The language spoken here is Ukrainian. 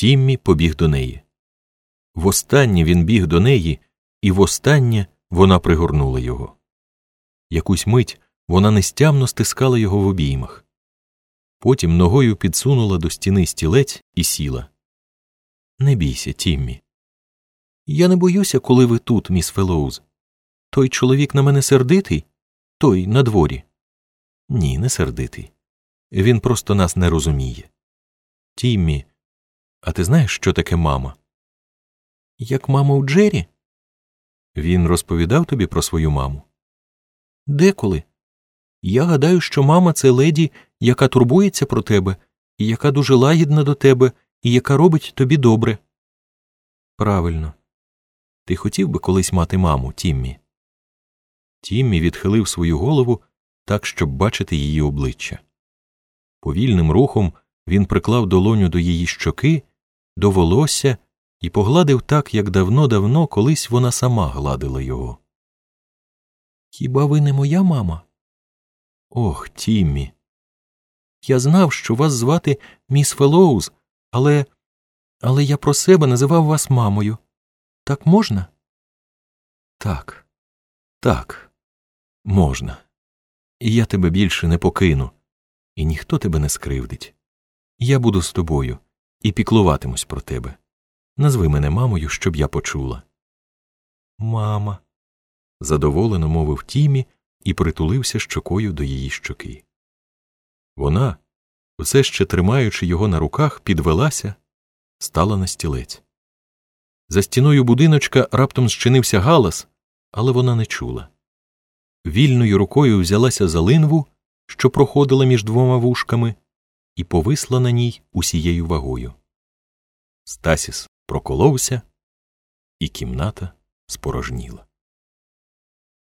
Тіммі побіг до неї. Востаннє він біг до неї, і востаннє вона пригорнула його. Якусь мить вона нестямно стискала його в обіймах. Потім ногою підсунула до стіни стілець і сіла. Не бійся, Тіммі. Я не боюся, коли ви тут, міс Фелоуз. Той чоловік на мене сердитий, той на дворі. Ні, не сердитий. Він просто нас не розуміє. Тіммі, а ти знаєш, що таке мама? Як мама у Джері? Він розповідав тобі про свою маму? Деколи. Я гадаю, що мама це леді, яка турбується про тебе, і яка дуже лагідна до тебе, і яка робить тобі добре. Правильно. Ти хотів би колись мати маму, Тіммі? Тіммі відхилив свою голову так, щоб бачити її обличчя. Повільним рухом він приклав долоню до її щоки, до волосся і погладив так, як давно-давно колись вона сама гладила його. Хіба ви не моя мама? Ох, Тіммі. Я знав, що вас звати міс Фелоуз, але. Але я про себе називав вас мамою. Так можна? Так, так, можна. І я тебе більше не покину, і ніхто тебе не скривдить. Я буду з тобою і піклуватимусь про тебе. Назви мене мамою, щоб я почула. Мама. задоволено мовив Тімі і притулився щокою до її щоки. Вона, все ще тримаючи його на руках, підвелася, стала на стілець. За стіною будиночка раптом зчинився галас, але вона не чула. Вільною рукою взялася за линву, що проходила між двома вушками, і повисла на ній усією вагою. Стасіс проколовся, і кімната спорожніла.